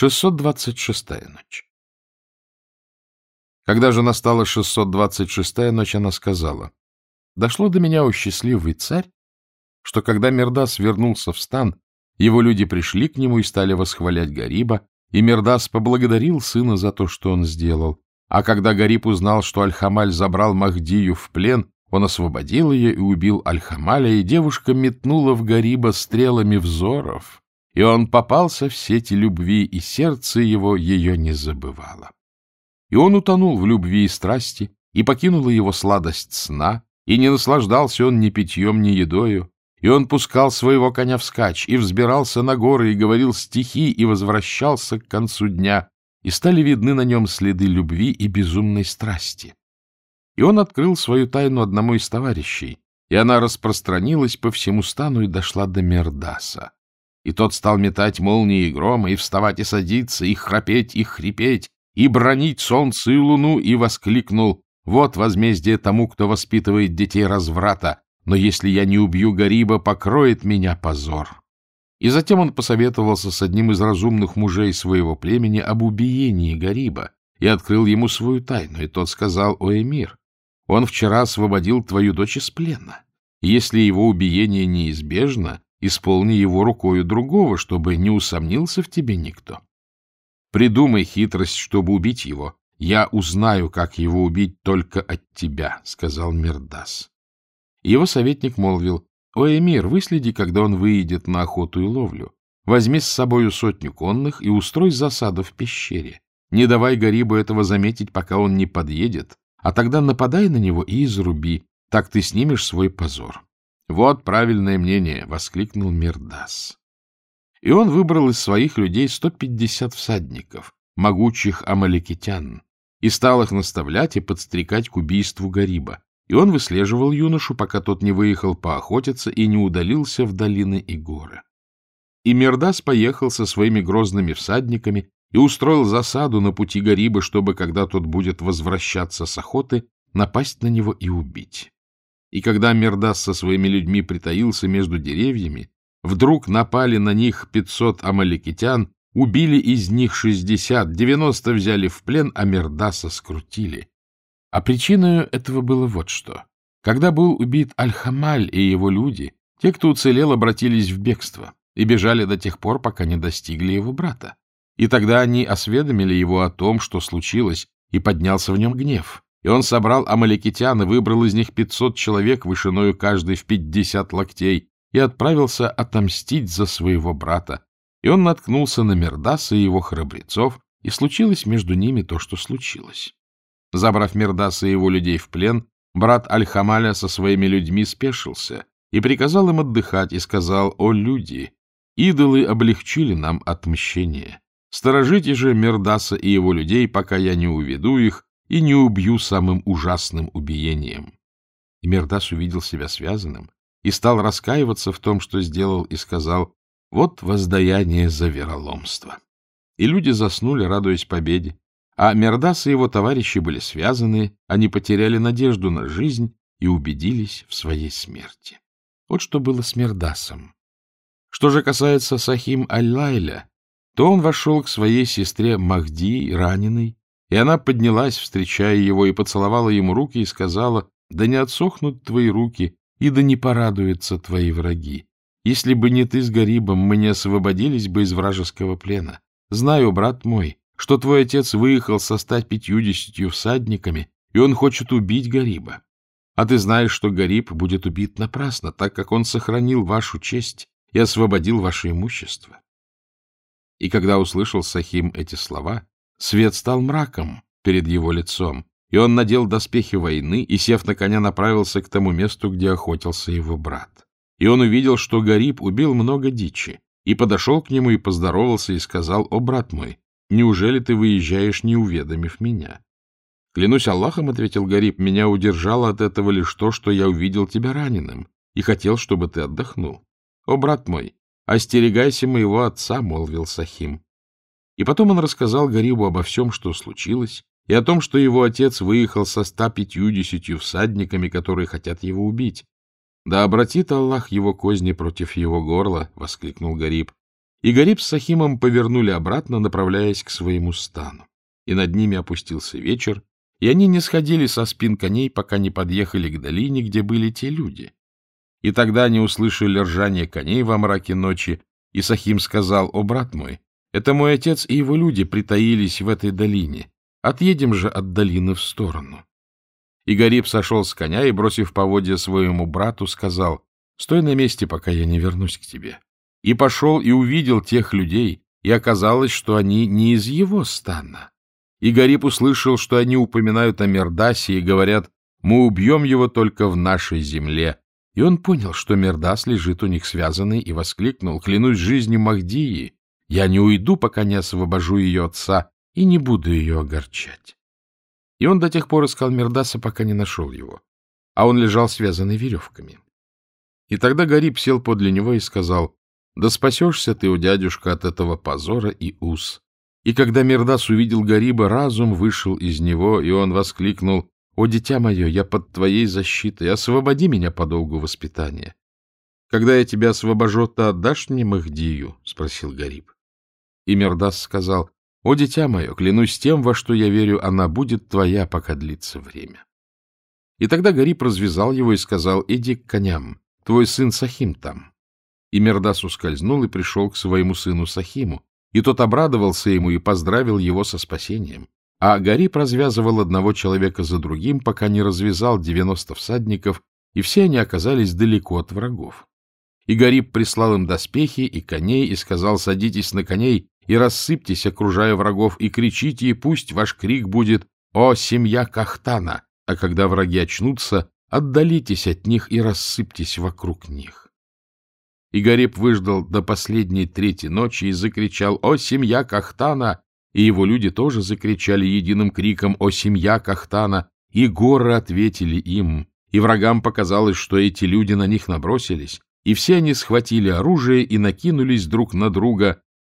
626-я ночь. Когда же настала 626-я ночь, она сказала, «Дошло до меня, о счастливый царь, что когда Мердас вернулся в стан, его люди пришли к нему и стали восхвалять Гариба, и Мердас поблагодарил сына за то, что он сделал. А когда Гариб узнал, что Аль-Хамаль забрал Махдию в плен, он освободил ее и убил Аль-Хамаля, и девушка метнула в Гариба стрелами взоров, и он попался в сети любви, и сердце его ее не забывало. И он утонул в любви и страсти, и покинула его сладость сна, и не наслаждался он ни питьем, ни едою, и он пускал своего коня вскачь, и взбирался на горы, и говорил стихи, и возвращался к концу дня, и стали видны на нем следы любви и безумной страсти. И он открыл свою тайну одному из товарищей, и она распространилась по всему стану и дошла до Мердаса. И тот стал метать молнии и громы, и вставать и садиться, и храпеть и хрипеть, и бронить солнце и луну, и воскликнул «Вот возмездие тому, кто воспитывает детей разврата, но если я не убью Гариба, покроет меня позор». И затем он посоветовался с одним из разумных мужей своего племени об убиении Гариба и открыл ему свою тайну, и тот сказал «О, эмир, он вчера освободил твою дочь из плена. Если его убиение неизбежно, Исполни его рукою другого, чтобы не усомнился в тебе никто. Придумай хитрость, чтобы убить его. Я узнаю, как его убить только от тебя, — сказал Мирдас. Его советник молвил, — О, Эмир, выследи, когда он выйдет на охоту и ловлю. Возьми с собою сотню конных и устрой засаду в пещере. Не давай Гарибу этого заметить, пока он не подъедет, а тогда нападай на него и изруби, так ты снимешь свой позор. Вот правильное мнение, — воскликнул Мирдас. И он выбрал из своих людей 150 всадников, могучих амаликитян, и стал их наставлять и подстрекать к убийству Гариба. И он выслеживал юношу, пока тот не выехал поохотиться и не удалился в долины и горы. И Мирдас поехал со своими грозными всадниками и устроил засаду на пути Гариба, чтобы, когда тот будет возвращаться с охоты, напасть на него и убить. И когда Мердас со своими людьми притаился между деревьями, вдруг напали на них пятьсот амаликитян, убили из них шестьдесят, девяносто взяли в плен, а Мердаса скрутили. А причиной этого было вот что. Когда был убит Аль-Хамаль и его люди, те, кто уцелел, обратились в бегство и бежали до тех пор, пока не достигли его брата. И тогда они осведомили его о том, что случилось, и поднялся в нем гнев. И он собрал амаликитян и выбрал из них пятьсот человек, вышиною каждый в пятьдесят локтей, и отправился отомстить за своего брата. И он наткнулся на Мердаса и его храбрецов, и случилось между ними то, что случилось. Забрав Мердаса и его людей в плен, брат Аль-Хамаля со своими людьми спешился и приказал им отдыхать, и сказал, «О, люди, идолы облегчили нам отмщение. Сторожите же Мердаса и его людей, пока я не уведу их, и не убью самым ужасным убиением. И Мердас увидел себя связанным и стал раскаиваться в том, что сделал, и сказал, вот воздаяние за вероломство. И люди заснули, радуясь победе. А Мердас и его товарищи были связаны, они потеряли надежду на жизнь и убедились в своей смерти. Вот что было с Мердасом. Что же касается Сахим Аль-Лайля, то он вошел к своей сестре Махди, раненой, и она поднялась, встречая его, и поцеловала ему руки, и сказала, «Да не отсохнут твои руки, и да не порадуются твои враги. Если бы не ты с Гарибом, мы не освободились бы из вражеского плена. Знаю, брат мой, что твой отец выехал со ста пятьюдесятью всадниками, и он хочет убить Гариба. А ты знаешь, что Гариб будет убит напрасно, так как он сохранил вашу честь и освободил ваше имущество». И когда услышал Сахим эти слова, Свет стал мраком перед его лицом, и он надел доспехи войны и, сев на коня, направился к тому месту, где охотился его брат. И он увидел, что Гариб убил много дичи, и подошел к нему и поздоровался, и сказал, «О, брат мой, неужели ты выезжаешь, не уведомив меня?» «Клянусь Аллахом», — ответил Гариб, — «меня удержало от этого лишь то, что я увидел тебя раненым и хотел, чтобы ты отдохнул». «О, брат мой, остерегайся моего отца», — молвил Сахим. И потом он рассказал Гарибу обо всем, что случилось, и о том, что его отец выехал со ста пятьюдесятью всадниками, которые хотят его убить. — Да обратит Аллах его козни против его горла! — воскликнул Гариб. И Гариб с Сахимом повернули обратно, направляясь к своему стану. И над ними опустился вечер, и они не сходили со спин коней, пока не подъехали к долине, где были те люди. И тогда они услышали ржание коней во мраке ночи, и Сахим сказал, «О, брат мой, это мой отец и его люди притаились в этой долине. Отъедем же от долины в сторону». И Гариб сошел с коня и, бросив поводья своему брату, сказал, «Стой на месте, пока я не вернусь к тебе». И пошел и увидел тех людей, и оказалось, что они не из его стана. И Гариб услышал, что они упоминают о Мердасе и говорят, «Мы убьем его только в нашей земле». И он понял, что Мердас лежит у них связанный, и воскликнул, «Клянусь жизнью Махдии, я не уйду, пока не освобожу ее отца, и не буду ее огорчать». И он до тех пор искал Мердаса, пока не нашел его, а он лежал связанный веревками. И тогда Гариб сел подле него и сказал, «Да спасешься ты, у дядюшка, от этого позора и уз. И когда Мирдас увидел Гариба, разум вышел из него, и он воскликнул, «О, дитя мое, я под твоей защитой, освободи меня по долгу воспитания». «Когда я тебя освобожу, ты отдашь мне Махдию?» — спросил Гариб. И Мирдас сказал, «О, дитя мое, клянусь тем, во что я верю, она будет твоя, пока длится время». И тогда Гариб развязал его и сказал, «Иди к коням, твой сын Сахим там». И Мердас ускользнул и пришел к своему сыну Сахиму, и тот обрадовался ему и поздравил его со спасением. А Гариб развязывал одного человека за другим, пока не развязал девяносто всадников, и все они оказались далеко от врагов. И Гариб прислал им доспехи и коней и сказал, садитесь на коней и рассыпьтесь, окружая врагов, и кричите, и пусть ваш крик будет «О, семья Кахтана!» А когда враги очнутся, отдалитесь от них и рассыпьтесь вокруг них. И Гариб выждал до последней трети ночи и закричал «О, семья Кахтана!» И его люди тоже закричали единым криком «О, семья Кахтана!» И горы ответили им, и врагам показалось, что эти люди на них набросились, и все они схватили оружие и накинулись друг на друга,